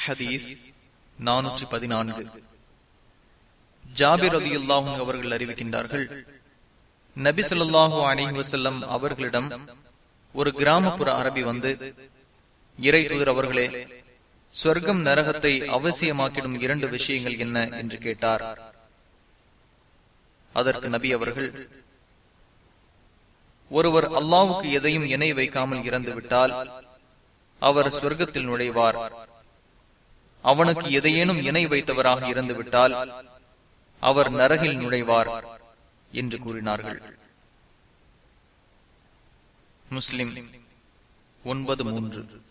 ஹதீஸ் நானூற்றி பதினான்கு. ஜாபிர் அதி அல்லாஹும் அவர்கள் அறிவிக்கின்றார்கள் நபி சொல்லாஹு அலிஹி வசல்லம் அவர்களிடம் ஒரு கிராமப்புற அரபி வந்து இறை தூதர் அவர்களே சொர்க்கம் நரகத்தை அவசியமாக்கிடும் இரண்டு விஷயங்கள் என்ன? என்று கேட்டார். அதற்கு நபி அவர்கள் ஒருவர் அல்லாவுக்கு எதையும் இணை வைக்காமல் இறந்துவிட்டால் அவர் சொர்க்கத்தில் நுழைவார். அவனுக்கு எதையேனும் இணை வைத்தவராக இறந்து விட்டால் அவர் நரகில் நுழைவார் என்று கூறினார்கள். முஸ்லிம் ஒன்பது மூன்று.